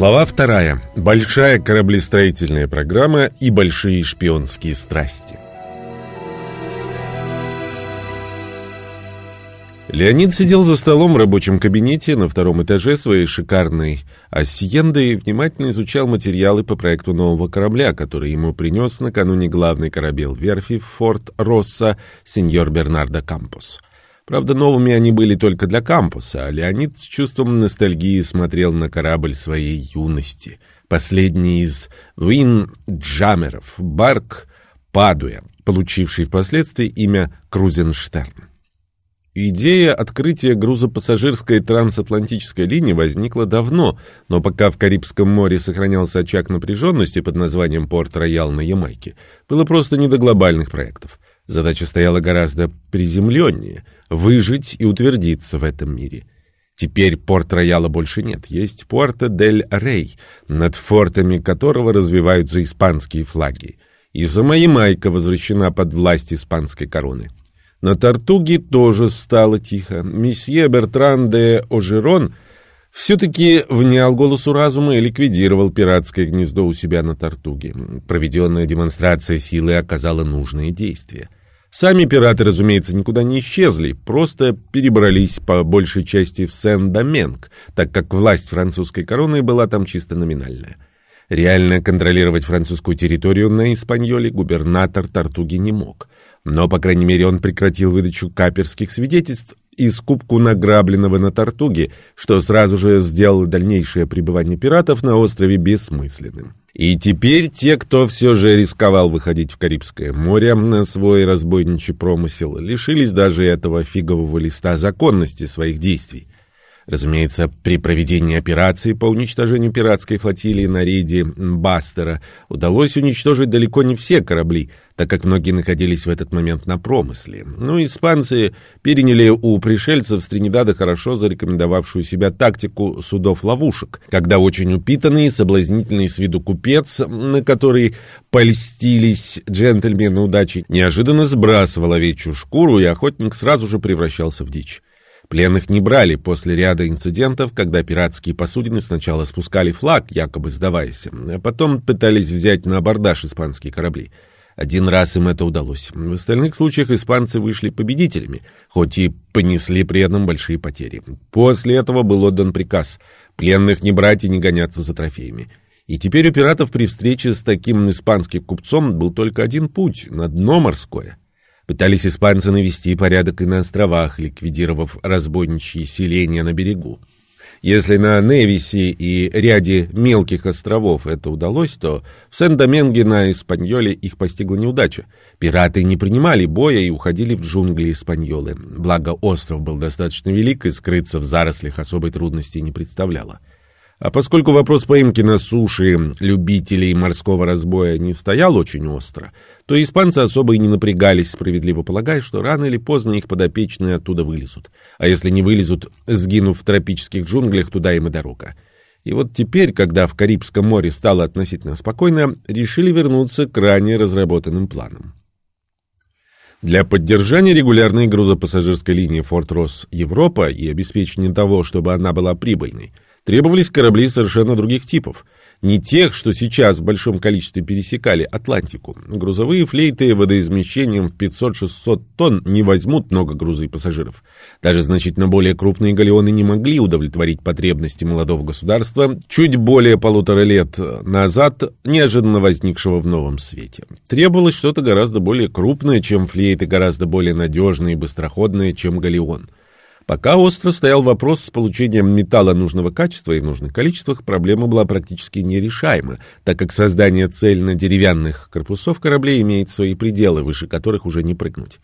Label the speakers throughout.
Speaker 1: Глава вторая. Большая кораблестроительная программа и большие шпионские страсти. Леонид сидел за столом в рабочем кабинете на втором этаже своей шикарной асьенды и внимательно изучал материалы по проекту нового корабля, который ему принес накануне главный корабел верфи «Форт Росса» сеньор Бернардо Кампус. Правда, новыми они были только для кампуса, а Леонид с чувством ностальгии смотрел на корабль своей юности. Последний из Вин-Джамеров, Барк Падуя, получивший впоследствии имя Крузенштерн. Идея открытия грузопассажирской трансатлантической линии возникла давно, но пока в Карибском море сохранялся очаг напряженности под названием Порт-Роял на Ямайке, было просто не до глобальных проектов. Задача стояла гораздо приземленнее — выжить и утвердиться в этом мире. Теперь Порт-Рояла больше нет, есть Порто-дель-Рей, над фортами которого развиваются испанские флаги. И сама Ямайка возвращена под власть испанской короны. На Тартуге тоже стало тихо. Месье Бертран де Ожерон все-таки внял голосу разума и ликвидировал пиратское гнездо у себя на Тартуге. Проведенная демонстрация силы оказала нужные действия. Сами пираты, разумеется, никуда не исчезли, просто перебрались по большей части в Сен-Доменг, так как власть французской короны была там чисто номинальная. Реально контролировать французскую территорию на Испаньоле губернатор Тартуги не мог. Но, по крайней мере, он прекратил выдачу каперских свидетельств и скупку награбленного на Тартуге, что сразу же сделало дальнейшее пребывание пиратов на острове бессмысленным. И теперь те, кто все же рисковал выходить в Карибское море на свой разбойничий промысел, лишились даже этого фигового листа законности своих действий. Разумеется, при проведении операции по уничтожению пиратской флотилии на рейде Бастера удалось уничтожить далеко не все корабли, так как многие находились в этот момент на промысле. Ну, испанцы переняли у пришельцев с Тринидада хорошо зарекомендовавшую себя тактику судов-ловушек, когда очень упитанный и соблазнительный с виду купец, на который польстились джентльмены удачи, неожиданно сбрасывал овечью шкуру, и охотник сразу же превращался в дичь. Пленных не брали после ряда инцидентов, когда пиратские посудины сначала спускали флаг, якобы сдаваясь, а потом пытались взять на абордаж испанские корабли. Один раз им это удалось. В остальных случаях испанцы вышли победителями, хоть и понесли при этом большие потери. После этого был отдан приказ пленных не брать и не гоняться за трофеями. И теперь у пиратов при встрече с таким испанским купцом был только один путь — на дно морское. Пытались испанцы навести порядок и на островах, ликвидировав разбойничьи селения на берегу. Если на Невисе и ряде мелких островов это удалось, то в Сен-Доменге на Испаньоле их постигла неудача. Пираты не принимали боя и уходили в джунгли Испаньолы. Благо остров был достаточно велик и скрыться в зарослях особой трудности не представляло. А поскольку вопрос поимки на суше любителей морского разбоя не стоял очень остро, то испанцы особо и не напрягались, справедливо полагая, что рано или поздно их подопечные оттуда вылезут. А если не вылезут, сгинув в тропических джунглях, туда им и дорога. И вот теперь, когда в Карибском море стало относительно спокойно, решили вернуться к ранее разработанным планам. Для поддержания регулярной грузопассажирской линии Форт-Росс Европа и обеспечения того, чтобы она была прибыльной – Требовались корабли совершенно других типов. Не тех, что сейчас в большом количестве пересекали Атлантику. Грузовые флейты водоизмещением в 500-600 тонн не возьмут много груза и пассажиров. Даже значительно более крупные галеоны не могли удовлетворить потребности молодого государства чуть более полутора лет назад, неожиданно возникшего в новом свете. Требовалось что-то гораздо более крупное, чем флейты, гораздо более надежное и быстроходное, чем галеон. Пока остро стоял вопрос с получением металла нужного качества и нужных количествах, проблема была практически нерешаема, так как создание цельно деревянных корпусов кораблей имеет свои пределы, выше которых уже не прыгнуть.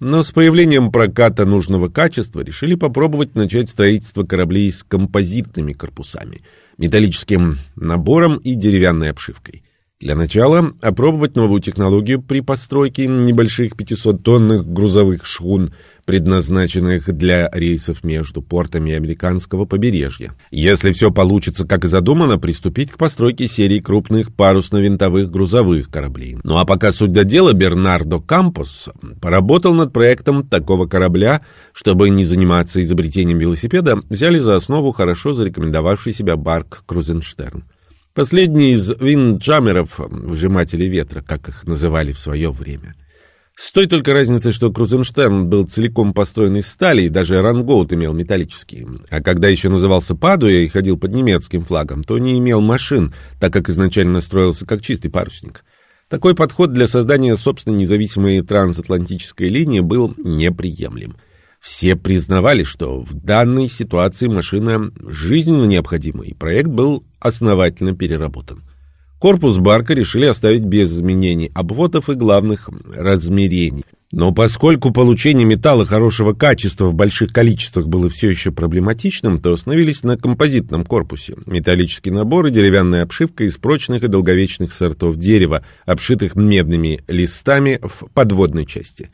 Speaker 1: Но с появлением проката нужного качества решили попробовать начать строительство кораблей с композитными корпусами, металлическим набором и деревянной обшивкой. Для начала опробовать новую технологию при постройке небольших 500-тонных грузовых шхун, предназначенных для рейсов между портами американского побережья. Если все получится как и задумано, приступить к постройке серии крупных парусно-винтовых грузовых кораблей. Ну а пока суть до дела, Бернардо Кампос поработал над проектом такого корабля, чтобы не заниматься изобретением велосипеда, взяли за основу хорошо зарекомендовавший себя Барк Крузенштерн. Последний из виндджаммеров, выжимателей ветра, как их называли в свое время. С той только разницей, что Крузенштерн был целиком построен из стали, и даже рангоут имел металлический. А когда еще назывался Падуя и ходил под немецким флагом, то не имел машин, так как изначально строился как чистый парусник. Такой подход для создания собственной независимой трансатлантической линии был неприемлем. Все признавали, что в данной ситуации машина жизненно необходима, и проект был основательно переработан. Корпус барка решили оставить без изменений обводов и главных размерений. Но поскольку получение металла хорошего качества в больших количествах было все еще проблематичным, то остановились на композитном корпусе. Металлический набор и деревянная обшивка из прочных и долговечных сортов дерева, обшитых медными листами в подводной части.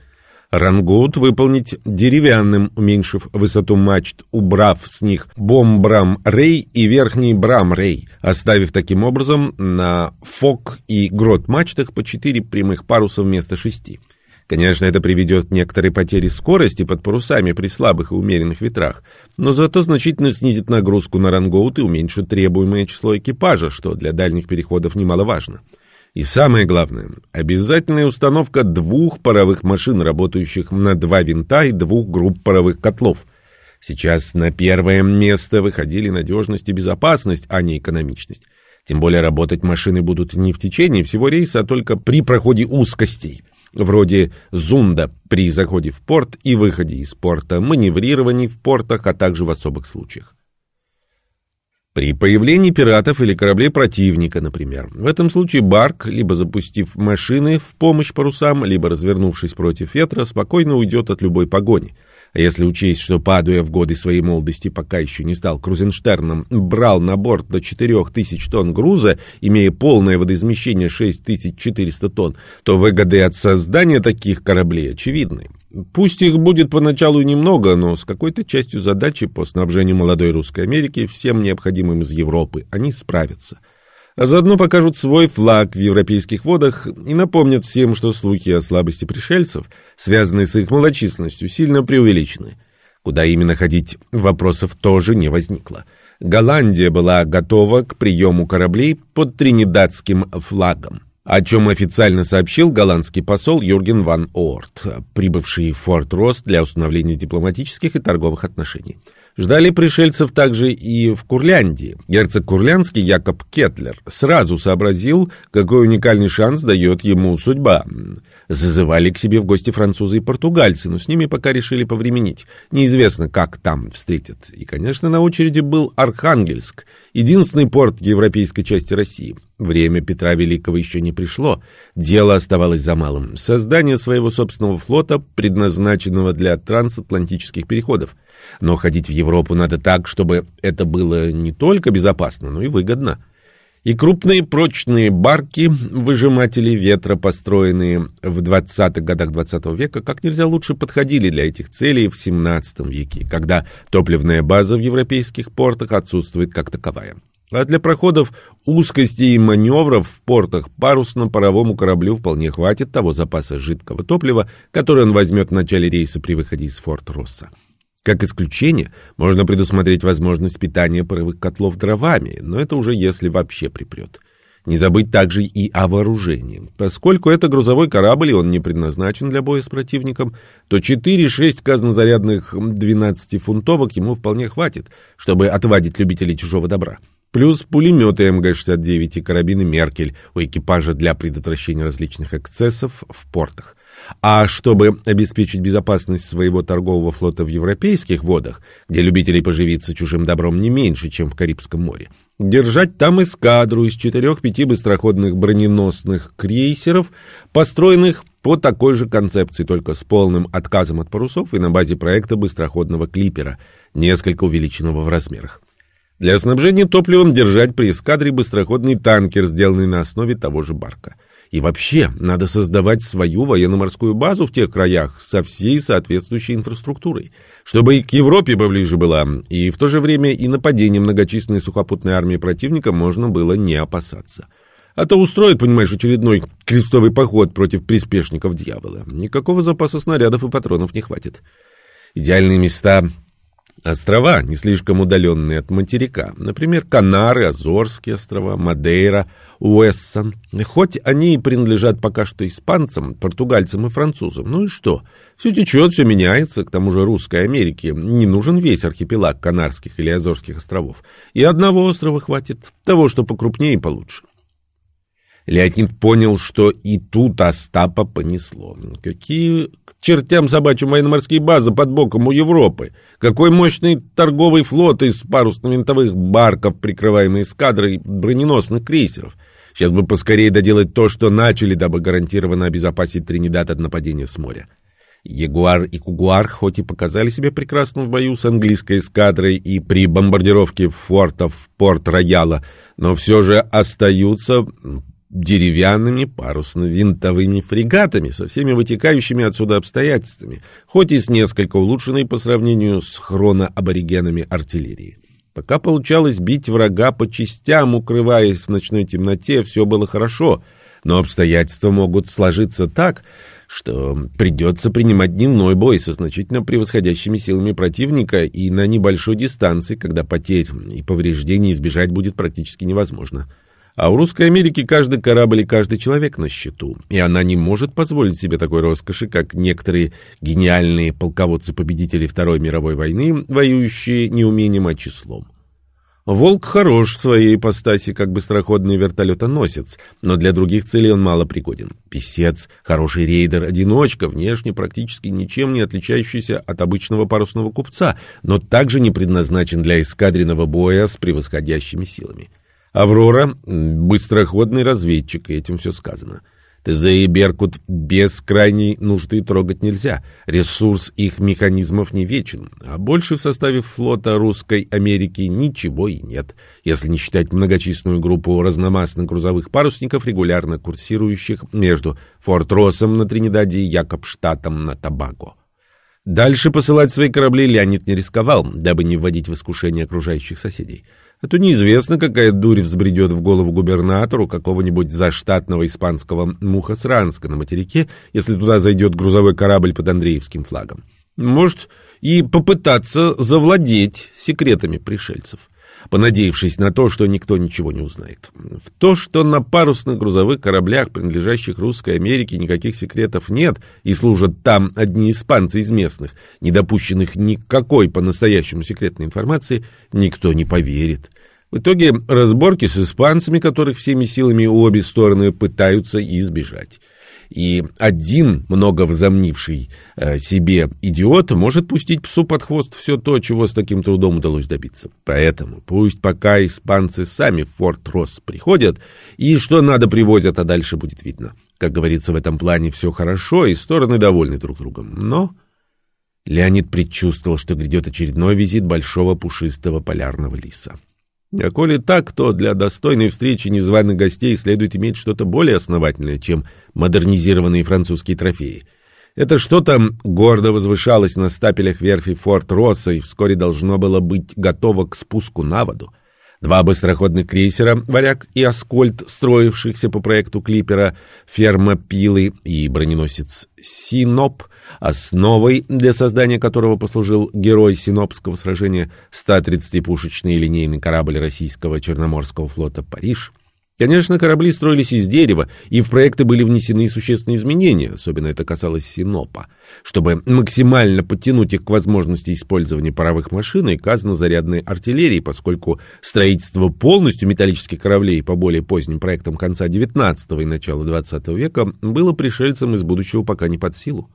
Speaker 1: Рангоут выполнить деревянным, уменьшив высоту мачт, убрав с них бомбрам-рей и верхний брам-рей, оставив таким образом на фок и грот мачтах по четыре прямых паруса вместо шести. Конечно, это приведет к некоторой потере скорости под парусами при слабых и умеренных ветрах, но зато значительно снизит нагрузку на рангоут и уменьшит требуемое число экипажа, что для дальних переходов немаловажно. И самое главное, обязательная установка двух паровых машин, работающих на два винта и двух групп паровых котлов. Сейчас на первое место выходили надежность и безопасность, а не экономичность. Тем более работать машины будут не в течение всего рейса, а только при проходе узкостей, вроде зунда при заходе в порт и выходе из порта, маневрировании в портах, а также в особых случаях. При появлении пиратов или кораблей противника, например. В этом случае Барк, либо запустив машины в помощь парусам, либо развернувшись против ветра, спокойно уйдет от любой погони. А если учесть, что, падая в годы своей молодости, пока еще не стал Крузенштерном, брал на борт до 4000 тонн груза, имея полное водоизмещение 6400 тонн, то выгоды от создания таких кораблей очевидны. Пусть их будет поначалу немного, но с какой-то частью задачи по снабжению молодой русской Америки всем необходимым из Европы они справятся. А заодно покажут свой флаг в европейских водах и напомнят всем, что слухи о слабости пришельцев, связанные с их малочисленностью, сильно преувеличены. Куда именно ходить, вопросов тоже не возникло. Голландия была готова к приему кораблей под тринидадским флагом о чем официально сообщил голландский посол Юрген ван Оорт, прибывший в Форт Росс для установления дипломатических и торговых отношений. Ждали пришельцев также и в Курляндии. Герцог Курлянский Якоб Кетлер сразу сообразил, какой уникальный шанс дает ему судьба. Зазывали к себе в гости французы и португальцы, но с ними пока решили повременить. Неизвестно, как там встретят. И, конечно, на очереди был Архангельск, единственный порт европейской части России. Время Петра Великого еще не пришло. Дело оставалось за малым. Создание своего собственного флота, предназначенного для трансатлантических переходов. Но ходить в Европу надо так, чтобы это было не только безопасно, но и выгодно и крупные прочные барки, выжиматели ветра, построенные в 20-х годах 20 -го века, как нельзя лучше подходили для этих целей в 17 веке, когда топливная база в европейских портах отсутствует как таковая. А для проходов узкости и маневров в портах парусно-паровому кораблю вполне хватит того запаса жидкого топлива, который он возьмет в начале рейса при выходе из Форт-Росса. Как исключение, можно предусмотреть возможность питания паровых котлов дровами, но это уже если вообще припрет. Не забыть также и о вооружении. Поскольку это грузовой корабль, и он не предназначен для боя с противником, то 4-6 казнозарядных 12-фунтовок ему вполне хватит, чтобы отвадить любителей чужого добра. Плюс пулеметы МГ-69 и карабины «Меркель» у экипажа для предотвращения различных эксцессов в портах. А чтобы обеспечить безопасность своего торгового флота в европейских водах, где любителей поживиться чужим добром не меньше, чем в Карибском море, держать там эскадру из четырех-пяти быстроходных броненосных крейсеров, построенных по такой же концепции, только с полным отказом от парусов и на базе проекта быстроходного клипера, несколько увеличенного в размерах. Для снабжения топливом держать при эскадре быстроходный танкер, сделанный на основе того же барка. И вообще, надо создавать свою военно-морскую базу в тех краях со всей соответствующей инфраструктурой, чтобы и к Европе поближе была, и в то же время и нападение многочисленной сухопутной армии противника можно было не опасаться. А то устроит, понимаешь, очередной крестовый поход против приспешников дьявола. Никакого запаса снарядов и патронов не хватит. Идеальные места Острова, не слишком удаленные от материка, например, Канары, Азорские острова, Мадейра, Уэссон. Хоть они и принадлежат пока что испанцам, португальцам и французам, ну и что? Все течет, все меняется, к тому же русской Америке не нужен весь архипелаг Канарских или Азорских островов. И одного острова хватит, того, что покрупнее и получше. Леонид понял, что и тут Остапа понесло. Какие чертям собачьим военно-морские базы под боком у Европы? Какой мощный торговый флот из парусно-винтовых барков, прикрываемый эскадрой броненосных крейсеров? Сейчас бы поскорее доделать то, что начали, дабы гарантированно обезопасить Тринидад от нападения с моря. Ягуар и Кугуар хоть и показали себя прекрасно в бою с английской эскадрой и при бомбардировке фортов Порт-Рояла, но все же остаются деревянными парусно-винтовыми фрегатами со всеми вытекающими отсюда обстоятельствами, хоть и с несколько улучшенной по сравнению с хроноаборигенами артиллерии. Пока получалось бить врага по частям, укрываясь в ночной темноте, все было хорошо, но обстоятельства могут сложиться так, что придется принимать дневной бой со значительно превосходящими силами противника и на небольшой дистанции, когда потерь и повреждений избежать будет практически невозможно. А у Русской Америки каждый корабль и каждый человек на счету, и она не может позволить себе такой роскоши, как некоторые гениальные полководцы-победители Второй мировой войны, воюющие не умением, а числом. «Волк» хорош в своей ипостаси, как быстроходный вертолетоносец, но для других целей он мало пригоден. Песец, хороший рейдер, одиночка, внешне практически ничем не отличающийся от обычного парусного купца, но также не предназначен для эскадренного боя с превосходящими силами. Аврора — быстроходный разведчик, и этим все сказано. ТЗ и Беркут без крайней нужды трогать нельзя. Ресурс их механизмов не вечен, а больше в составе флота Русской Америки ничего и нет, если не считать многочисленную группу разномастных грузовых парусников, регулярно курсирующих между Форт-Россом на Тринидаде и Якобштатом на Табаго. Дальше посылать свои корабли Леонид не рисковал, дабы не вводить в искушение окружающих соседей а то неизвестно, какая дурь взбредет в голову губернатору какого-нибудь заштатного испанского Мухасранска на материке, если туда зайдет грузовой корабль под Андреевским флагом. Может, и попытаться завладеть секретами пришельцев понадеявшись на то, что никто ничего не узнает. В то, что на парусных грузовых кораблях, принадлежащих Русской Америке, никаких секретов нет, и служат там одни испанцы из местных, не допущенных никакой по-настоящему секретной информации, никто не поверит. В итоге разборки с испанцами, которых всеми силами обе стороны пытаются избежать и один, много возомнивший э, себе идиот, может пустить псу под хвост все то, чего с таким трудом удалось добиться. Поэтому пусть пока испанцы сами в Форт Росс приходят, и что надо привозят, а дальше будет видно. Как говорится, в этом плане все хорошо, и стороны довольны друг другом. Но... Леонид предчувствовал, что грядет очередной визит большого пушистого полярного лиса. А коли так, то для достойной встречи незваных гостей следует иметь что-то более основательное, чем модернизированные французские трофеи. Это что-то гордо возвышалось на стапелях верфи Форт Росса и вскоре должно было быть готово к спуску на воду. Два быстроходных крейсера «Варяг» и «Аскольд», строившихся по проекту клипера «Ферма Пилы» и броненосец «Синоп», основой для создания которого послужил герой Синопского сражения 130-пушечный линейный корабль российского Черноморского флота «Париж». Конечно, корабли строились из дерева, и в проекты были внесены существенные изменения, особенно это касалось Синопа. Чтобы максимально подтянуть их к возможности использования паровых машин и казнозарядной артиллерии, поскольку строительство полностью металлических кораблей по более поздним проектам конца XIX и начала XX века было пришельцам из будущего пока не под силу.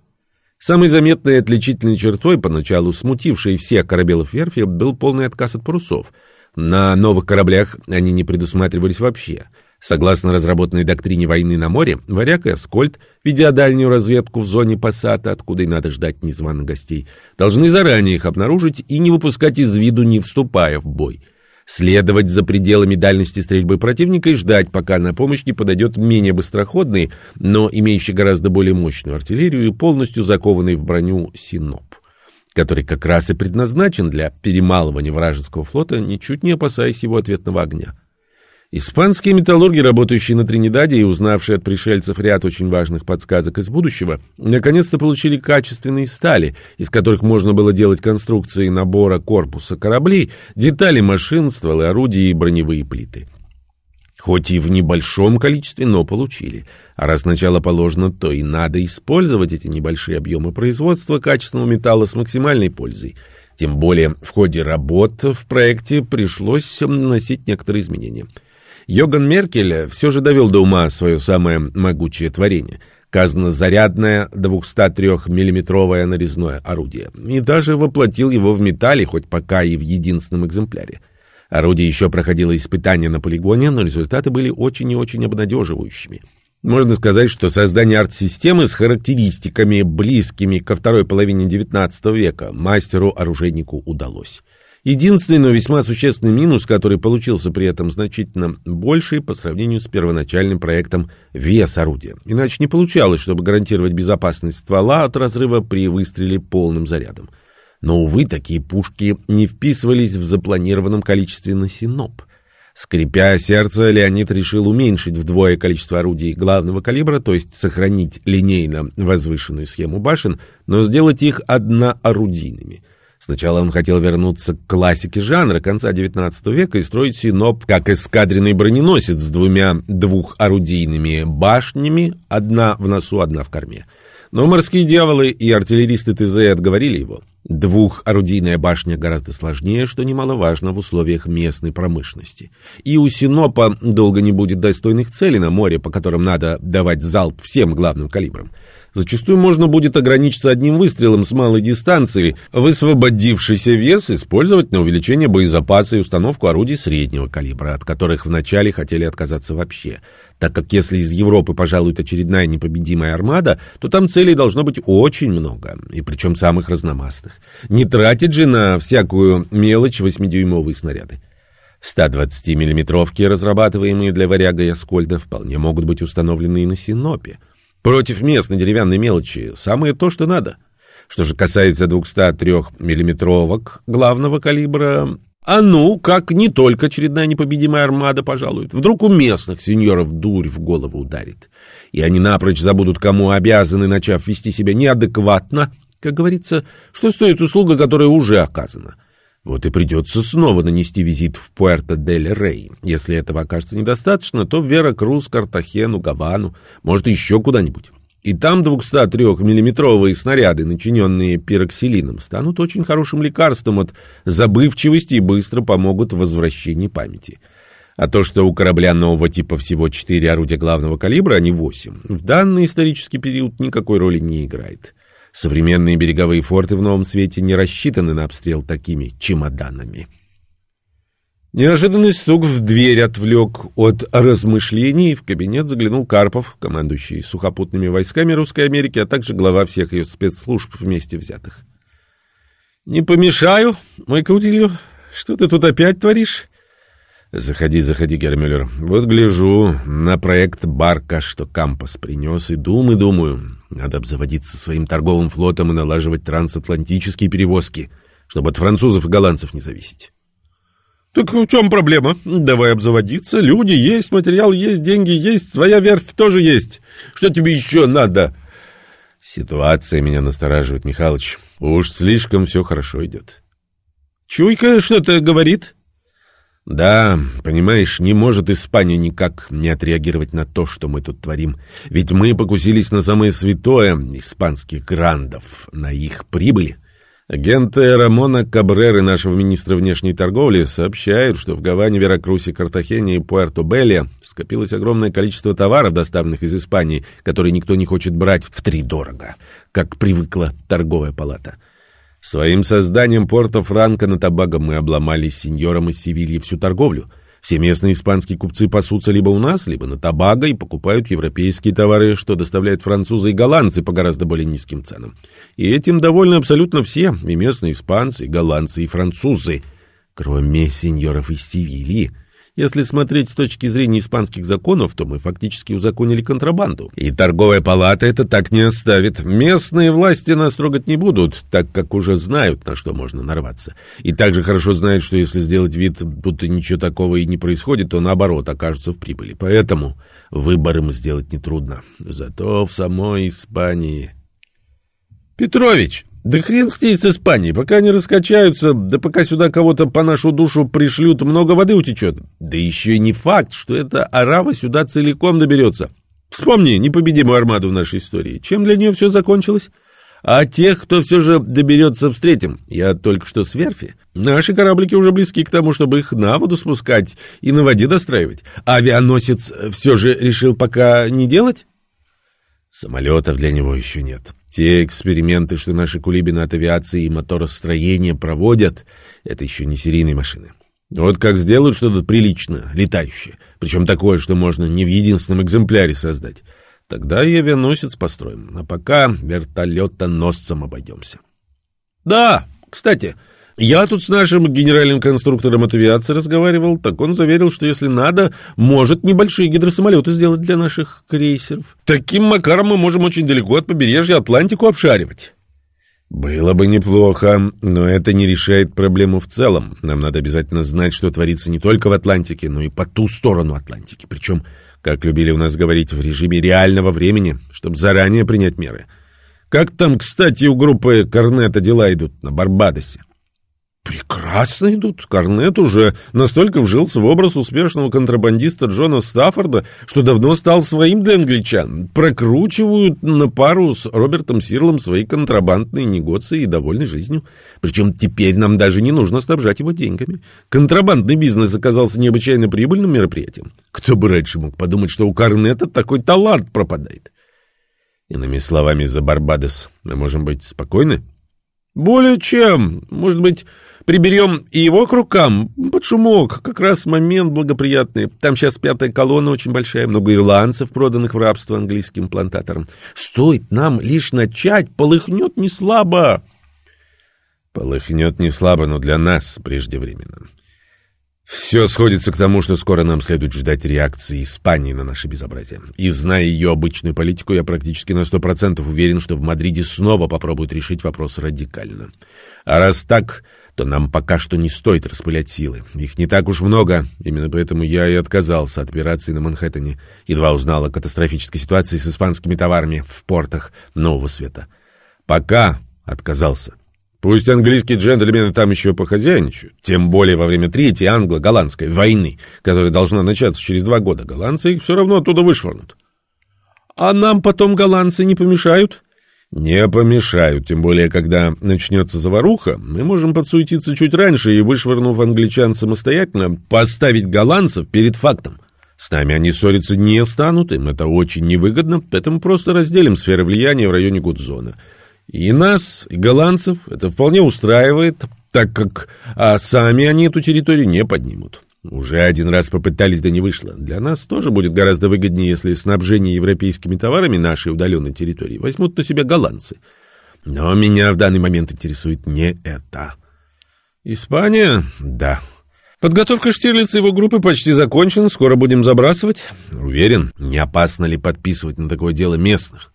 Speaker 1: Самой заметной отличительной чертой, поначалу смутившей всех корабелов верфи, был полный отказ от парусов. На новых кораблях они не предусматривались вообще. Согласно разработанной доктрине войны на море, «Варяг» и «Аскольд», ведя дальнюю разведку в зоне пассата, откуда и надо ждать незваных гостей, должны заранее их обнаружить и не выпускать из виду, не вступая в бой. Следовать за пределами дальности стрельбы противника и ждать, пока на помощь не подойдет менее быстроходный, но имеющий гораздо более мощную артиллерию и полностью закованный в броню Синоп, который как раз и предназначен для перемалывания вражеского флота, ничуть не опасаясь его ответного огня. Испанские металлурги, работающие на Тринидаде и узнавшие от пришельцев ряд очень важных подсказок из будущего, наконец-то получили качественные стали, из которых можно было делать конструкции набора корпуса кораблей, детали машин, стволы орудий и броневые плиты. Хоть и в небольшом количестве, но получили. А раз начало положено, то и надо использовать эти небольшие объемы производства качественного металла с максимальной пользой. Тем более в ходе работ в проекте пришлось вносить некоторые изменения – Йоган Меркель все же довел до ума свое самое могучее творение – казнозарядное 203-миллиметровое нарезное орудие, и даже воплотил его в металле, хоть пока и в единственном экземпляре. Орудие еще проходило испытания на полигоне, но результаты были очень и очень обнадеживающими. Можно сказать, что создание арт-системы с характеристиками, близкими ко второй половине XIX века, мастеру-оружейнику удалось. Единственный, но весьма существенный минус, который получился при этом значительно больший по сравнению с первоначальным проектом вес орудия. Иначе не получалось, чтобы гарантировать безопасность ствола от разрыва при выстреле полным зарядом. Но, увы, такие пушки не вписывались в запланированном количестве на Синоп. Скрипя сердце, Леонид решил уменьшить вдвое количество орудий главного калибра, то есть сохранить линейно возвышенную схему башен, но сделать их одноорудийными – Сначала он хотел вернуться к классике жанра конца XIX века и строить синоп как эскадренный броненосец с двумя двухорудийными башнями, одна в носу, одна в корме. Но морские дьяволы и артиллеристы ТЗ отговорили его. Двухорудийная башня гораздо сложнее, что немаловажно в условиях местной промышленности. И у Синопа долго не будет достойных целей на море, по которым надо давать залп всем главным калибрам. Зачастую можно будет ограничиться одним выстрелом с малой дистанции, высвободившийся вес использовать на увеличение боезапаса и установку орудий среднего калибра, от которых вначале хотели отказаться вообще. Так как если из Европы пожалует очередная непобедимая армада, то там целей должно быть очень много, и причем самых разномастных. Не тратить же на всякую мелочь восьмидюймовые снаряды. 120-миллиметровки, разрабатываемые для «Варяга» и «Аскольда», вполне могут быть установлены и на «Синопе». Против местной деревянной мелочи самое то, что надо. Что же касается 203-миллиметровок главного калибра, а ну, как не только очередная непобедимая армада пожалует. Вдруг у местных сеньоров дурь в голову ударит. И они напрочь забудут, кому обязаны, начав вести себя неадекватно. Как говорится, что стоит услуга, которая уже оказана. Вот и придется снова нанести визит в Пуэрто-дель-Рей. Если этого окажется недостаточно, то в Вера-Крус, Картахену, Гавану, может, еще куда-нибудь. И там 203-миллиметровые снаряды, начиненные пироксилином, станут очень хорошим лекарством от забывчивости и быстро помогут в возвращении памяти. А то, что у корабля нового типа всего 4 орудия главного калибра, а не 8, в данный исторический период никакой роли не играет. Современные береговые форты в новом свете не рассчитаны на обстрел такими чемоданами. Неожиданный стук в дверь отвлек от размышлений. В кабинет заглянул Карпов, командующий сухопутными войсками Русской Америки, а также глава всех ее спецслужб вместе взятых. «Не помешаю, мой Каутилью? Что ты тут опять творишь?» «Заходи, заходи, Гермюллер. Вот гляжу на проект Барка, что Кампас принес, и думаю, думаю. Надо обзаводиться своим торговым флотом и налаживать трансатлантические перевозки, чтобы от французов и голландцев не зависеть». «Так в чем проблема? Давай обзаводиться. Люди есть, материал есть, деньги есть, своя верфь тоже есть. Что тебе еще надо?» «Ситуация меня настораживает, Михалыч. Уж слишком все хорошо идет». «Чуйка что-то говорит?» Да, понимаешь, не может Испания никак не отреагировать на то, что мы тут творим. Ведь мы покусились на самое святое испанских грандов, на их прибыли. Агенты Рамона Кабреры, нашего министра внешней торговли, сообщают, что в Гаване, Веракрусе, Картахене и Пуэрто-Белле скопилось огромное количество товаров, доставленных из Испании, которые никто не хочет брать в три дорого, как привыкла торговая палата. Своим созданием Порто-Франко на Табаго мы обломали с из Севильи всю торговлю. Все местные испанские купцы пасутся либо у нас, либо на Табаго и покупают европейские товары, что доставляют французы и голландцы по гораздо более низким ценам. И этим довольны абсолютно все, и местные испанцы, и голландцы, и французы. кроме сеньоров из Севильи. Если смотреть с точки зрения испанских законов, то мы фактически узаконили контрабанду. И торговая палата это так не оставит. Местные власти нас трогать не будут, так как уже знают, на что можно нарваться. И также хорошо знают, что если сделать вид, будто ничего такого и не происходит, то наоборот окажутся в прибыли. Поэтому выбор им сделать нетрудно. Зато в самой Испании... Петрович, да хрен с ней с Испанией, пока они раскачаются, да пока сюда кого-то по нашу душу пришлют, много воды утечет. Да еще и не факт, что эта арава сюда целиком доберется. Вспомни непобедимую армаду в нашей истории. Чем для нее все закончилось? А тех, кто все же доберется, встретим. Я только что с верфи. Наши кораблики уже близки к тому, чтобы их на воду спускать и на воде достраивать. Авианосец все же решил пока не делать? Самолетов для него еще нет. Те эксперименты, что наши кулибины от авиации и моторостроения проводят, это еще не серийные машины. Вот как сделают что-то прилично, летающее, причем такое, что можно не в единственном экземпляре создать, тогда и авианосец построим, а пока вертолетоносцем обойдемся. Да, кстати, я тут с нашим генеральным конструктором авиации разговаривал, так он заверил, что если надо, может небольшие гидросамолеты сделать для наших крейсеров. Таким макаром мы можем очень далеко от побережья Атлантику обшаривать. Было бы неплохо, но это не решает проблему в целом. Нам надо обязательно знать, что творится не только в Атлантике, но и по ту сторону Атлантики. Причем, как любили у нас говорить, в режиме реального времени, чтобы заранее принять меры. Как там, кстати, у группы Корнета дела идут на Барбадосе? Прекрасно идут. Корнет уже настолько вжился в образ успешного контрабандиста Джона Стаффорда, что давно стал своим для англичан. Прокручивают на пару с Робертом Сирлом свои контрабандные негоции и довольны жизнью. Причем теперь нам даже не нужно снабжать его деньгами. Контрабандный бизнес оказался необычайно прибыльным мероприятием. Кто бы раньше мог подумать, что у Корнета такой талант пропадает. Иными словами, за Барбадос мы можем быть спокойны? Более чем. Может быть... Приберем и его к рукам, под шумок, как раз момент благоприятный. Там сейчас пятая колонна очень большая, много ирландцев, проданных в рабство английским плантаторам. Стоит нам лишь начать, полыхнет не слабо. Полыхнет не слабо, но для нас преждевременно. Все сходится к тому, что скоро нам следует ждать реакции Испании на наше безобразие. И зная ее обычную политику, я практически на сто процентов уверен, что в Мадриде снова попробуют решить вопрос радикально. А раз так, то нам пока что не стоит распылять силы. Их не так уж много, именно поэтому я и отказался от операции на Манхэттене, едва узнал о катастрофической ситуации с испанскими товарами в портах Нового Света. Пока отказался. Пусть английские джентльмены там еще похозяйничают, тем более во время Третьей англо-голландской войны, которая должна начаться через два года. Голландцы их все равно оттуда вышвырнут. А нам потом голландцы не помешают? Не помешают, тем более, когда начнется заваруха, мы можем подсуетиться чуть раньше и, вышвырнув англичан самостоятельно, поставить голландцев перед фактом. С нами они ссориться не станут, им это очень невыгодно, поэтому просто разделим сферы влияния в районе Гудзона. И нас, и голландцев это вполне устраивает, так как а сами они эту территорию не поднимут. Уже один раз попытались, да не вышло. Для нас тоже будет гораздо выгоднее, если снабжение европейскими товарами нашей удаленной территории возьмут на себя голландцы. Но меня в данный момент интересует не это. Испания? Да. Подготовка Штирлица и его группы почти закончена, скоро будем забрасывать. Уверен, не опасно ли подписывать на такое дело местных?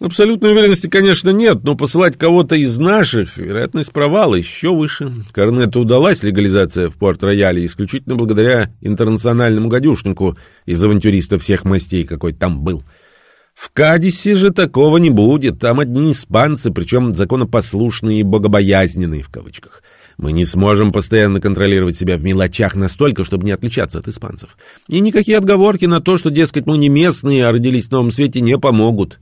Speaker 1: Абсолютной уверенности, конечно, нет, но посылать кого-то из наших, вероятность провала еще выше. Корнету удалась легализация в Порт-Рояле исключительно благодаря интернациональному гадюшнику из авантюристов всех мастей, какой там был. В Кадисе же такого не будет, там одни испанцы, причем законопослушные и богобоязненные в кавычках. Мы не сможем постоянно контролировать себя в мелочах настолько, чтобы не отличаться от испанцев. И никакие отговорки на то, что, дескать, мы не местные, а родились в новом свете, не помогут.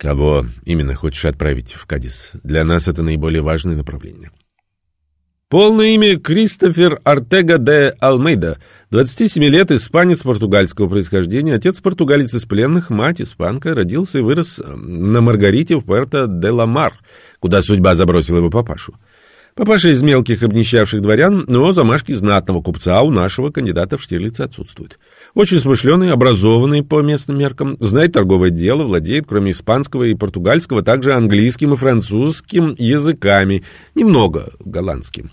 Speaker 1: Кого именно хочешь отправить в Кадис? Для нас это наиболее важное направление. Полное имя Кристофер Артега де Алмейда, 27 лет, испанец португальского происхождения, отец португалец из пленных, мать испанка, родился и вырос на Маргарите в Пуэрто-де-Ла-Мар, куда судьба забросила его папашу. Папаша из мелких обнищавших дворян, но замашки знатного купца у нашего кандидата в Штирлице отсутствуют. Очень смышленый, образованный по местным меркам, знает торговое дело, владеет, кроме испанского и португальского, также английским и французским языками, немного голландским.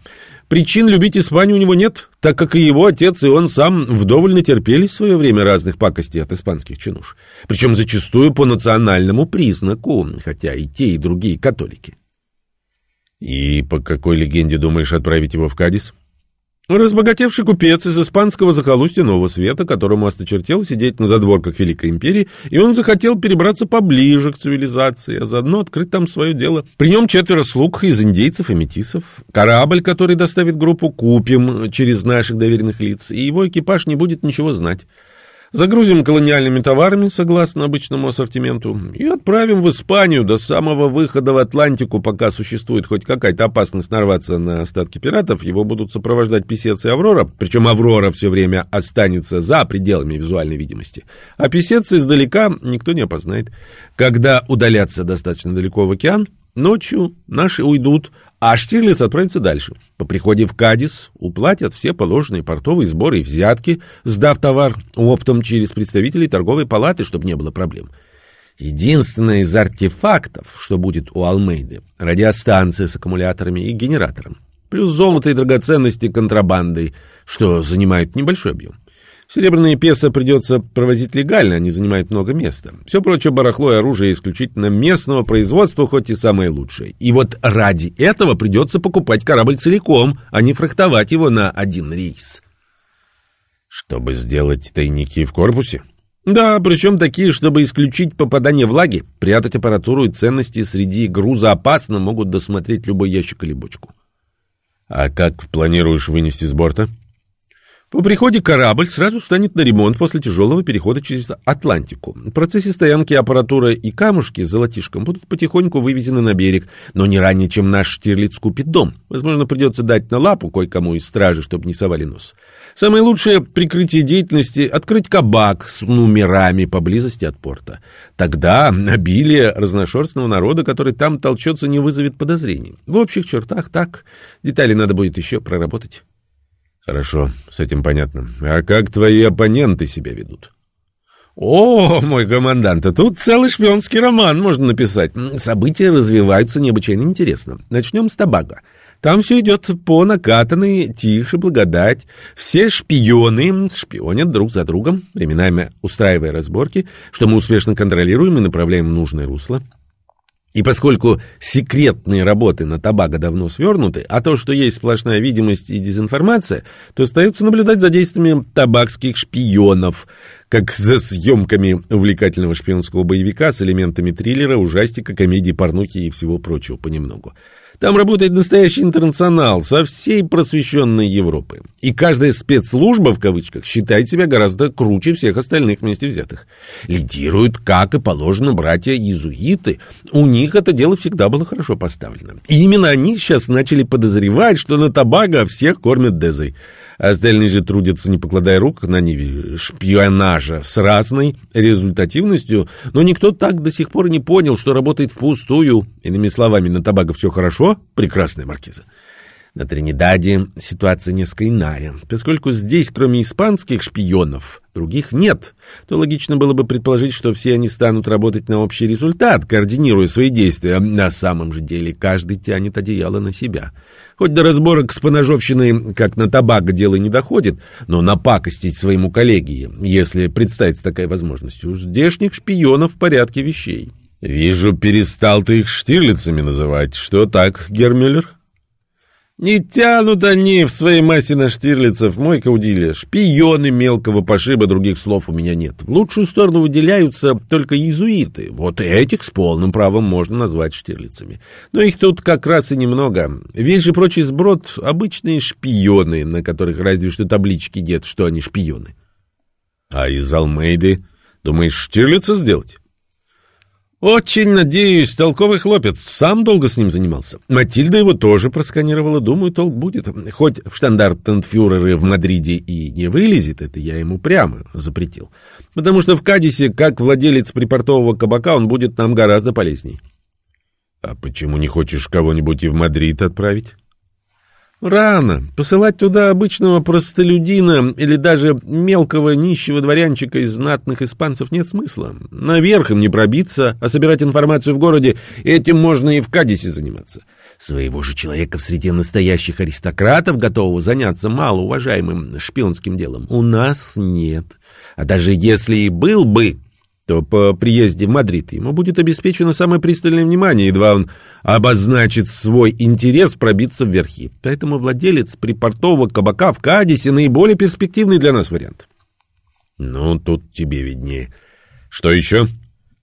Speaker 1: Причин любить Испанию у него нет, так как и его отец, и он сам вдоволь натерпелись в свое время разных пакостей от испанских чинуш. Причем зачастую по национальному признаку, хотя и те, и другие католики. И по какой легенде думаешь отправить его в Кадис? Разбогатевший купец из испанского захолустья Нового Света, которому осточертел сидеть на задворках Великой Империи, и он захотел перебраться поближе к цивилизации, а заодно открыть там свое дело. При нем четверо слуг из индейцев и метисов, корабль, который доставит группу, купим через наших доверенных лиц, и его экипаж не будет ничего знать. Загрузим колониальными товарами, согласно обычному ассортименту, и отправим в Испанию до самого выхода в Атлантику, пока существует хоть какая-то опасность нарваться на остатки пиратов. Его будут сопровождать писец и Аврора, причем Аврора все время останется за пределами визуальной видимости. А писец издалека никто не опознает. Когда удалятся достаточно далеко в океан, ночью наши уйдут, а Штирлиц отправится дальше. По приходе в Кадис уплатят все положенные портовые сборы и взятки, сдав товар оптом через представителей торговой палаты, чтобы не было проблем. Единственное из артефактов, что будет у Алмейды, радиостанция с аккумуляторами и генератором. Плюс золото и драгоценности контрабандой, что занимают небольшой объем. Серебряные песо придется провозить легально, они занимают много места. Все прочее барахло и оружие исключительно местного производства, хоть и самое лучшее. И вот ради этого придется покупать корабль целиком, а не фрахтовать его на один рейс. Чтобы сделать тайники в корпусе? Да, причем такие, чтобы исключить попадание влаги, прятать аппаратуру и ценности среди груза опасно, могут досмотреть любой ящик или бочку. А как планируешь вынести с борта? — по приходе корабль сразу встанет на ремонт после тяжелого перехода через Атлантику. В процессе стоянки аппаратура и камушки с золотишком будут потихоньку вывезены на берег, но не ранее, чем наш Штирлиц купит дом. Возможно, придется дать на лапу кое-кому из стражи, чтобы не совали нос. Самое лучшее прикрытие деятельности — открыть кабак с номерами поблизости от порта. Тогда обилие разношерстного народа, который там толчется, не вызовет подозрений. В общих чертах так. Детали надо будет еще проработать. Хорошо, с этим понятно. А как твои оппоненты себя ведут? О, мой командант, а тут целый шпионский роман можно написать. События развиваются необычайно интересно. Начнем с Табага. Там все идет по накатанной, тише, благодать. Все шпионы шпионят друг за другом, временами устраивая разборки, что мы успешно контролируем и направляем в нужное русло. И поскольку секретные работы на Табаго давно свернуты, а то, что есть сплошная видимость и дезинформация, то остается наблюдать за действиями табакских шпионов, как за съемками увлекательного шпионского боевика с элементами триллера, ужастика, комедии, порнухи и всего прочего понемногу. Там работает настоящий интернационал со всей просвещенной Европы. И каждая спецслужба, в кавычках, считает себя гораздо круче всех остальных вместе взятых. Лидируют, как и положено, братья-иезуиты. У них это дело всегда было хорошо поставлено. И именно они сейчас начали подозревать, что на Табаго всех кормят дезой. Остальные же трудятся, не покладая рук на ниве шпионажа с разной результативностью, но никто так до сих пор не понял, что работает впустую. Иными словами, на Табаго все хорошо, прекрасная маркиза. На Тринидаде ситуация несколько иная. Поскольку здесь, кроме испанских шпионов, других нет, то логично было бы предположить, что все они станут работать на общий результат, координируя свои действия. На самом же деле каждый тянет одеяло на себя. Хоть до разборок с поножовщиной, как на табако, дело не доходит, но напакостить своему коллеге, если представится такая возможность, у здешних шпионов в порядке вещей. «Вижу, перестал ты их штирлицами называть. Что так, Гермюллер?» Не тянут они в своей массе на Штирлицев, мой каудилия. Шпионы мелкого пошиба, других слов у меня нет. В лучшую сторону выделяются только иезуиты. Вот этих с полным правом можно назвать Штирлицами. Но их тут как раз и немного. Весь же прочий сброд — обычные шпионы, на которых разве что таблички нет, что они шпионы. А из Алмейды думаешь Штирлица сделать? «Очень надеюсь, толковый хлопец. Сам долго с ним занимался. Матильда его тоже просканировала. Думаю, толк будет. Хоть в штандартенфюреры в Мадриде и не вылезет, это я ему прямо запретил. Потому что в Кадисе, как владелец припортового кабака, он будет нам гораздо полезней». «А почему не хочешь кого-нибудь и в Мадрид отправить?» Рано. Посылать туда обычного простолюдина или даже мелкого нищего дворянчика из знатных испанцев нет смысла. Наверх им не пробиться, а собирать информацию в городе этим можно и в Кадисе заниматься. Своего же человека в среде настоящих аристократов, готового заняться малоуважаемым шпионским делом, у нас нет. А даже если и был бы, то по приезде в Мадрид ему будет обеспечено самое пристальное внимание, едва он обозначит свой интерес пробиться в верхи. Поэтому владелец припортового кабака в Кадисе наиболее перспективный для нас вариант. Ну, тут тебе виднее. Что еще?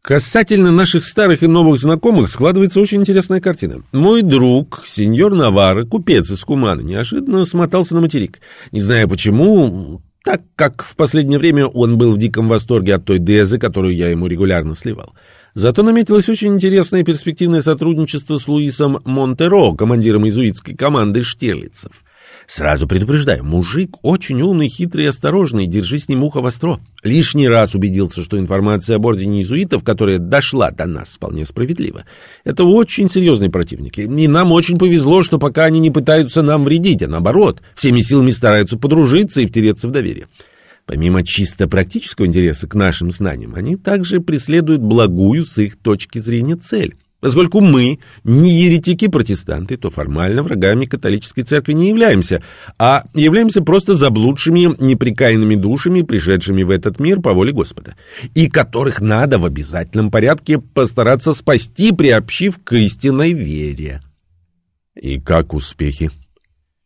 Speaker 1: Касательно наших старых и новых знакомых складывается очень интересная картина. Мой друг, сеньор Наварро, купец из Кумана, неожиданно смотался на материк. Не знаю почему, так как в последнее время он был в диком восторге от той Дезы, которую я ему регулярно сливал. Зато наметилось очень интересное и перспективное сотрудничество с Луисом Монтеро, командиром иезуитской команды штирлицев. Сразу предупреждаю, мужик очень умный, хитрый и осторожный, держи с ним ухо востро. Лишний раз убедился, что информация об ордене иезуитов, которая дошла до нас, вполне справедлива. Это очень серьезные противники, и нам очень повезло, что пока они не пытаются нам вредить, а наоборот, всеми силами стараются подружиться и втереться в доверие. Помимо чисто практического интереса к нашим знаниям, они также преследуют благую с их точки зрения цель. Поскольку мы не еретики-протестанты, то формально врагами католической церкви не являемся, а являемся просто заблудшими, неприкаянными душами, пришедшими в этот мир по воле Господа, и которых надо в обязательном порядке постараться спасти, приобщив к истинной вере. И как успехи?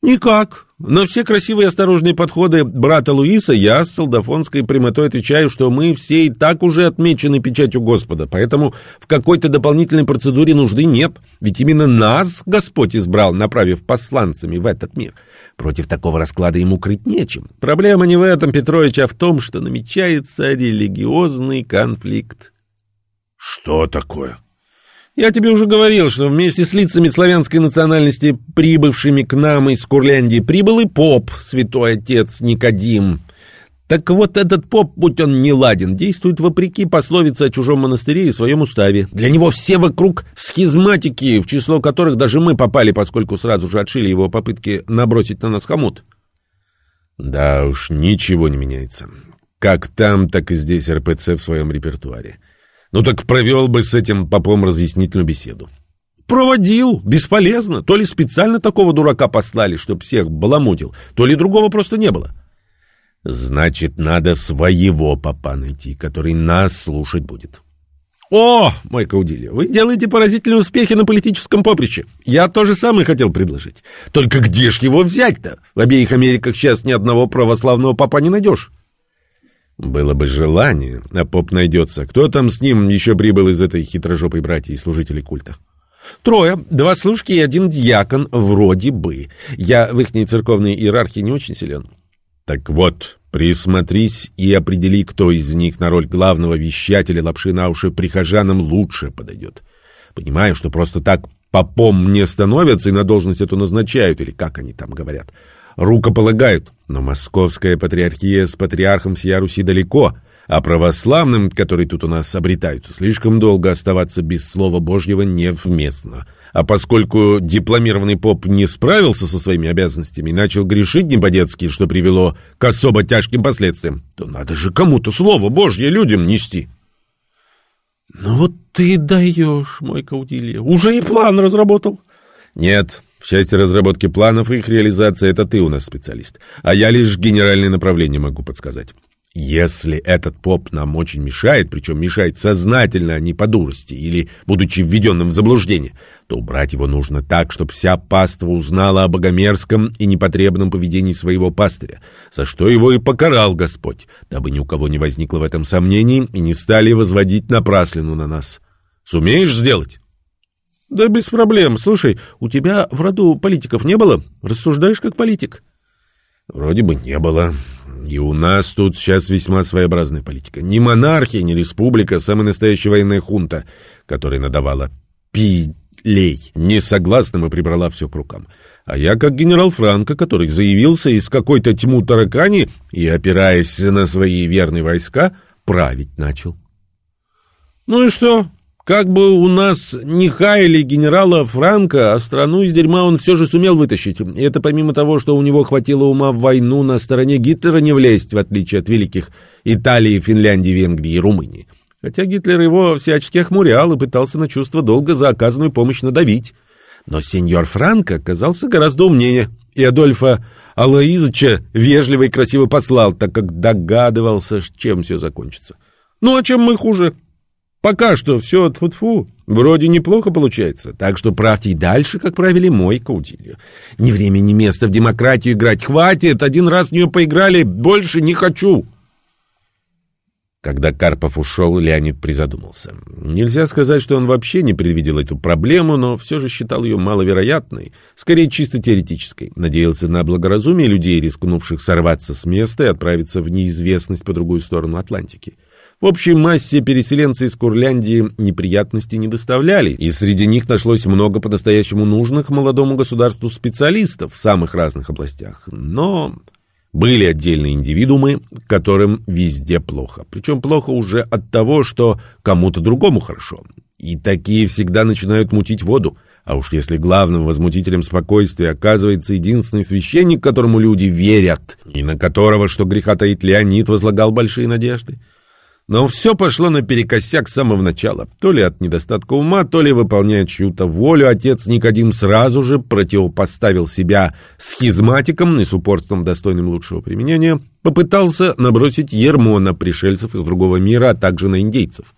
Speaker 1: Никак. На все красивые и осторожные подходы брата Луиса я с солдафонской прямотой отвечаю, что мы все и так уже отмечены печатью Господа, поэтому в какой-то дополнительной процедуре нужды нет, ведь именно нас Господь избрал, направив посланцами в этот мир. Против такого расклада ему крыть нечем. Проблема не в этом, Петрович, а в том, что намечается религиозный конфликт.
Speaker 2: Что такое?
Speaker 1: Я тебе уже говорил, что вместе с лицами славянской национальности, прибывшими к нам из Курляндии, прибыл и поп, святой отец Никодим. Так вот этот поп, будь он не ладен, действует вопреки пословице о чужом монастыре и своем уставе. Для него все вокруг схизматики, в число которых даже мы попали, поскольку сразу же отшили его попытки набросить на нас хомут. Да уж, ничего не меняется. Как там, так и здесь РПЦ в своем репертуаре. Ну так провел бы с этим попом разъяснительную беседу. Проводил, бесполезно. То ли специально такого дурака послали, чтоб всех баламутил, то ли другого просто не было. Значит, надо своего попа найти, который нас слушать будет. О, мой Каудилья, вы делаете поразительные успехи на политическом поприще. Я то же самое хотел предложить. Только где ж его взять-то? В обеих Америках сейчас ни одного православного папа не найдешь. Было бы желание, а поп найдется. Кто там с ним еще прибыл из этой хитрожопой братьи и служителей культа? Трое, два служки и один дьякон, вроде бы. Я в ихней церковной иерархии не очень силен. Так вот, присмотрись и определи, кто из них на роль главного вещателя лапши на уши прихожанам лучше подойдет. Понимаю, что просто так попом не становятся и на должность эту назначают, или как они там говорят рукополагают, но московская патриархия с патриархом всея Руси далеко, а православным, которые тут у нас обретаются, слишком долго оставаться без слова Божьего невместно. А поскольку дипломированный поп не справился со своими обязанностями и начал грешить не по-детски, что привело к особо тяжким последствиям, то надо же кому-то слово Божье людям нести. Ну вот ты даешь, мой Каудилья, уже и план разработал. Нет, в части разработки планов и их реализации это ты у нас специалист, а я лишь генеральное направление могу подсказать. Если этот поп нам очень мешает, причем мешает сознательно, а не по дурости или будучи введенным в заблуждение, то убрать его нужно так, чтобы вся паства узнала о богомерзком и непотребном поведении своего пастыря, за что его и покарал Господь, дабы ни у кого не возникло в этом сомнений и не стали возводить напраслину на нас. Сумеешь сделать? Да без проблем. Слушай, у тебя в роду политиков не было? Рассуждаешь как политик? Вроде бы не было. И у нас тут сейчас весьма своеобразная политика. Ни монархия, ни республика, а самая настоящая военная хунта, которая надавала пилей. Несогласным и прибрала все к рукам. А я как генерал Франко, который заявился из какой-то тьму таракани и, опираясь на свои верные войска, править начал. Ну и что? Как бы у нас не хаяли генерала Франка, а страну из дерьма он все же сумел вытащить. И это помимо того, что у него хватило ума в войну на стороне Гитлера не влезть, в отличие от великих Италии, Финляндии, Венгрии и Румынии. Хотя Гитлер его всячески охмурял и пытался на чувство долга за оказанную помощь надавить. Но сеньор Франко оказался гораздо умнее, и Адольфа Алоизыча вежливо и красиво послал, так как догадывался, чем все закончится. Ну, а чем мы хуже? Пока что все тьфу-тьфу, вроде неплохо получается, так что правьте и дальше, как правили мой Каутилью. Ни время, ни место в демократию играть. Хватит, один раз в нее поиграли, больше не хочу. Когда Карпов ушел, Леонид призадумался. Нельзя сказать, что он вообще не предвидел эту проблему, но все же считал ее маловероятной, скорее чисто теоретической. Надеялся на благоразумие людей, рискнувших сорваться с места и отправиться в неизвестность по другую сторону Атлантики. В общей массе переселенцы из Курляндии неприятностей не доставляли, и среди них нашлось много по-настоящему нужных молодому государству специалистов в самых разных областях. Но были отдельные индивидуумы, которым везде плохо. Причем плохо уже от того, что кому-то другому хорошо. И такие всегда начинают мутить воду. А уж если главным возмутителем спокойствия оказывается единственный священник, которому люди верят, и на которого, что греха таит Леонид, возлагал большие надежды, но все пошло наперекосяк с самого начала. То ли от недостатка ума, то ли выполняя чью-то волю, отец Никодим сразу же противопоставил себя схизматикам и с упорством, достойным лучшего применения, попытался набросить ермо на пришельцев из другого мира, а также на индейцев.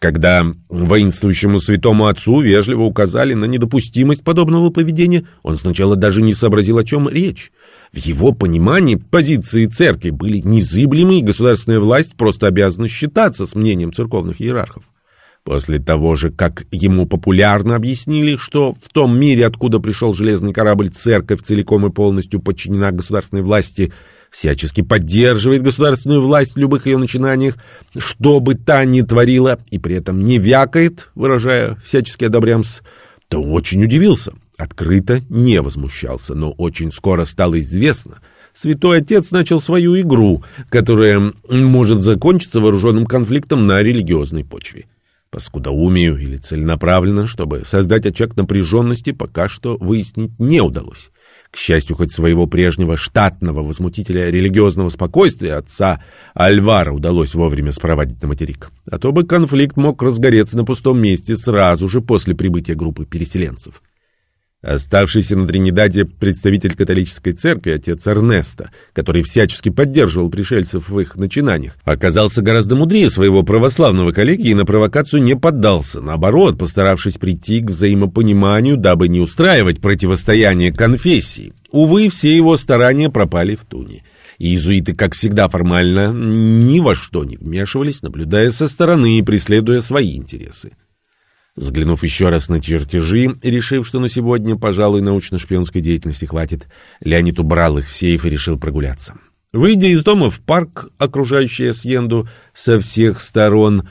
Speaker 1: Когда воинствующему святому отцу вежливо указали на недопустимость подобного поведения, он сначала даже не сообразил, о чем речь. В его понимании позиции церкви были незыблемы, и государственная власть просто обязана считаться с мнением церковных иерархов. После того же, как ему популярно объяснили, что в том мире, откуда пришел железный корабль, церковь целиком и полностью подчинена государственной власти – всячески поддерживает государственную власть в любых ее начинаниях, что бы та ни творила, и при этом не вякает, выражая всячески одобрямс, то очень удивился. Открыто не возмущался, но очень скоро стало известно. Святой Отец начал свою игру, которая может закончиться вооруженным конфликтом на религиозной почве. По скудоумию или целенаправленно, чтобы создать очаг напряженности, пока что выяснить не удалось. К счастью, хоть своего прежнего штатного возмутителя религиозного спокойствия отца Альвара удалось вовремя спровадить на материк. А то бы конфликт мог разгореться на пустом месте сразу же после прибытия группы переселенцев. Оставшийся на Тринидаде представитель католической церкви, отец Эрнеста, который всячески поддерживал пришельцев в их начинаниях, оказался гораздо мудрее своего православного коллеги и на провокацию не поддался, наоборот, постаравшись прийти к взаимопониманию, дабы не устраивать противостояние конфессий. Увы, все его старания пропали в туне. Иезуиты, как всегда, формально ни во что не вмешивались, наблюдая со стороны и преследуя свои интересы. Взглянув еще раз на чертежи решив, что на сегодня, пожалуй, научно-шпионской деятельности хватит, Леонид убрал их в сейф и решил прогуляться. Выйдя из дома в парк, окружающий Асьенду со всех сторон,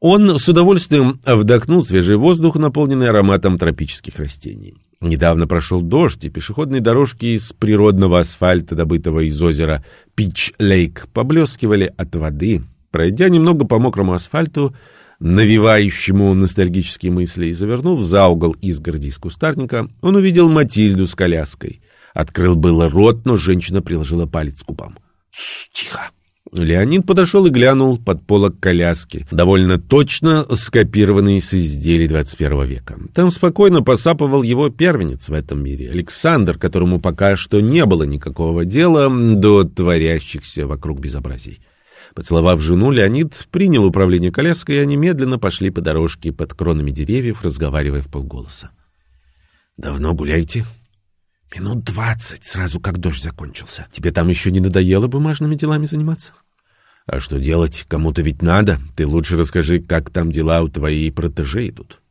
Speaker 1: он с удовольствием вдохнул свежий воздух, наполненный ароматом тропических растений. Недавно прошел дождь, и пешеходные дорожки из природного асфальта, добытого из озера Пич-Лейк, поблескивали от воды. Пройдя немного по мокрому асфальту, навевающему ностальгические мысли, и, завернув за угол изгороди из кустарника, он увидел Матильду с коляской. Открыл было рот, но женщина приложила палец к губам. «Тихо!» Леонид подошел и глянул под полок коляски, довольно точно скопированный с изделий 21 века. Там спокойно посапывал его первенец в этом мире, Александр, которому пока что не было никакого дела до творящихся вокруг безобразий. Поцеловав жену, Леонид принял управление коляской, и они медленно пошли по дорожке под кронами деревьев, разговаривая в полголоса. «Давно гуляете?» «Минут двадцать, сразу как дождь закончился. Тебе там еще не надоело бумажными делами заниматься?» «А что делать? Кому-то ведь надо. Ты лучше расскажи, как там дела у твоей протеже идут».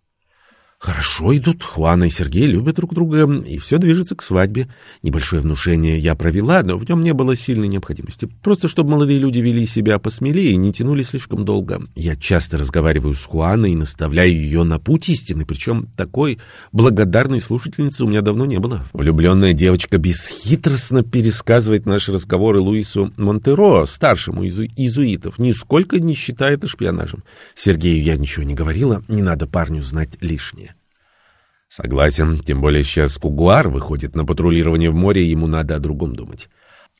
Speaker 1: Хорошо идут. Хуана и Сергей любят друг друга, и все движется к свадьбе. Небольшое внушение я провела, но в нем не было сильной необходимости. Просто чтобы молодые люди вели себя посмелее и не тянули слишком долго. Я часто разговариваю с Хуаной и наставляю ее на путь истины, причем такой благодарной слушательницы у меня давно не было. Влюбленная девочка бесхитростно пересказывает наши разговоры Луису Монтеро, старшему из изуитов, нисколько не считает шпионажем. Сергею я ничего не говорила, не надо парню знать лишнее. Согласен, тем более сейчас Кугуар выходит на патрулирование в море, ему надо о другом думать.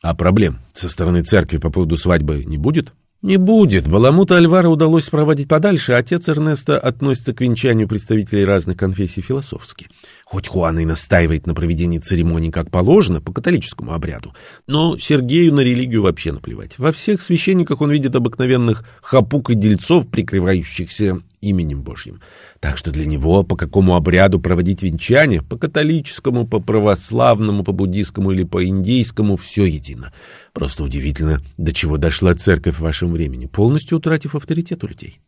Speaker 1: А проблем со стороны церкви по поводу свадьбы не будет? Не будет. Баламута Альвара удалось проводить подальше, отец Эрнеста относится к венчанию представителей разных конфессий философски. Хоть Хуан и настаивает на проведении церемонии как положено, по католическому обряду, но Сергею на религию вообще наплевать. Во всех священниках он видит обыкновенных хапук и дельцов, прикрывающихся именем Божьим. Так что для него по какому обряду проводить венчание, по католическому, по православному, по буддийскому или по индейскому, все едино. Просто удивительно, до чего дошла церковь в вашем времени, полностью утратив авторитет у людей.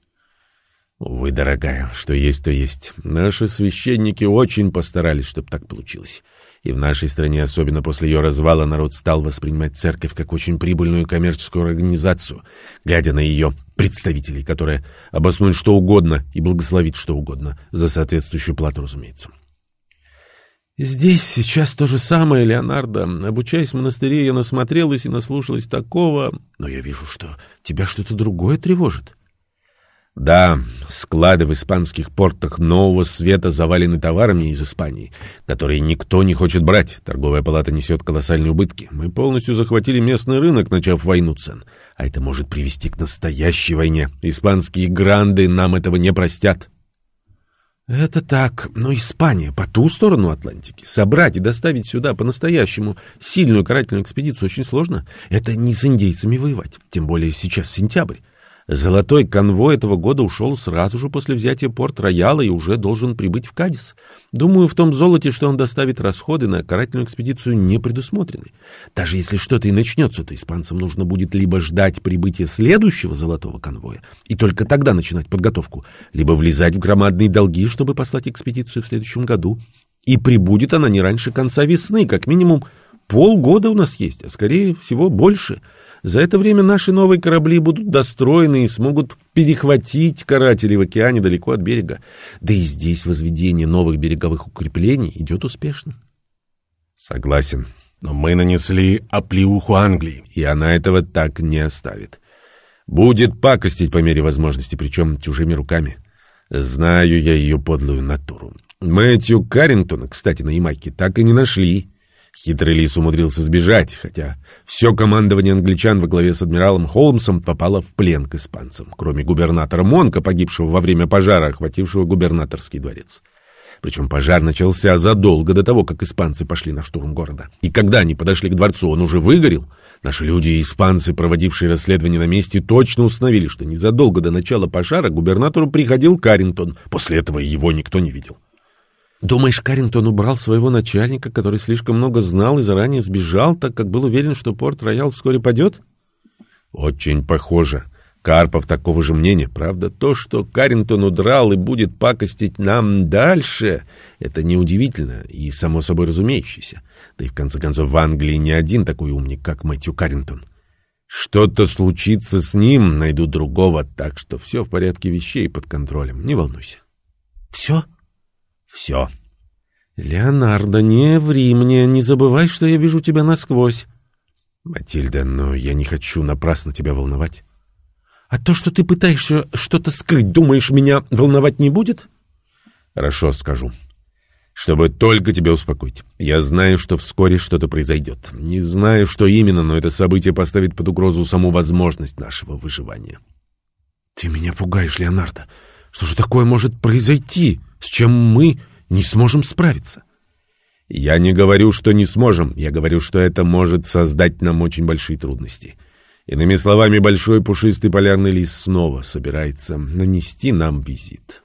Speaker 1: Увы, дорогая, что есть, то есть. Наши священники очень постарались, чтобы так получилось. И в нашей стране, особенно после ее развала, народ стал воспринимать церковь как очень прибыльную коммерческую организацию, глядя на ее представителей, которые обоснуют что угодно и благословит что угодно, за соответствующую плату, разумеется. Здесь сейчас то же самое, Леонардо. Обучаясь в монастыре, я насмотрелась и наслушалась такого, но я вижу, что тебя что-то другое тревожит. Да, склады в испанских портах нового света завалены товарами из Испании, которые никто не хочет брать. Торговая палата несет колоссальные убытки. Мы полностью захватили местный рынок, начав войну цен. А это может привести к настоящей войне. Испанские гранды нам этого не простят. Это так, но Испания по ту сторону Атлантики. Собрать и доставить сюда по-настоящему сильную карательную экспедицию очень сложно. Это не с индейцами воевать, тем более сейчас сентябрь. Золотой конвой этого года ушел сразу же после взятия Порт-Рояла и уже должен прибыть в Кадис. Думаю, в том золоте, что он доставит расходы на карательную экспедицию, не предусмотрены. Даже если что-то и начнется, то испанцам нужно будет либо ждать прибытия следующего золотого конвоя, и только тогда начинать подготовку, либо влезать в громадные долги, чтобы послать экспедицию в следующем году. И прибудет она не раньше конца весны, как минимум полгода у нас есть, а скорее всего больше — за это время наши новые корабли будут достроены и смогут перехватить карателей в океане далеко от берега. Да и здесь возведение новых береговых укреплений идет успешно. Согласен. Но мы нанесли оплеуху Англии, и она этого так не оставит. Будет пакостить по мере возможности, причем чужими руками. Знаю я ее подлую натуру. Мэтью Каррингтона, кстати, на Ямайке так и не нашли. Хитрый лис умудрился сбежать, хотя все командование англичан во главе с адмиралом Холмсом попало в плен к испанцам, кроме губернатора Монка, погибшего во время пожара, охватившего губернаторский дворец. Причем пожар начался задолго до того, как испанцы пошли на штурм города. И когда они подошли к дворцу, он уже выгорел. Наши люди и испанцы, проводившие расследование на месте, точно установили, что незадолго до начала пожара губернатору приходил Каррингтон. После этого его никто не видел. Думаешь, Каррингтон убрал своего начальника, который слишком много знал и заранее сбежал, так как был уверен, что Порт-Роял вскоре падет? Очень похоже. Карпов такого же мнения. Правда, то, что Каррингтон удрал и будет пакостить нам дальше, это неудивительно и само собой разумеющееся. Да и в конце концов в Англии не один такой умник, как Мэтью Каррингтон. Что-то случится с ним, найду другого, так что все в порядке вещей под контролем, не волнуйся. Все? Все. Леонардо, не ври мне, не забывай, что я вижу тебя насквозь. Матильда, но я не хочу напрасно тебя волновать. А то, что ты пытаешься что-то скрыть, думаешь, меня волновать не будет? Хорошо, скажу. Чтобы только тебя успокоить. Я знаю, что вскоре что-то произойдет. Не знаю, что именно, но это событие поставит под угрозу саму возможность нашего выживания. Ты меня пугаешь, Леонардо. Что же такое может произойти? с чем мы не сможем справиться. Я не говорю, что не сможем, я говорю, что это может создать нам очень большие трудности. Иными словами, большой пушистый полярный лис снова собирается нанести нам визит.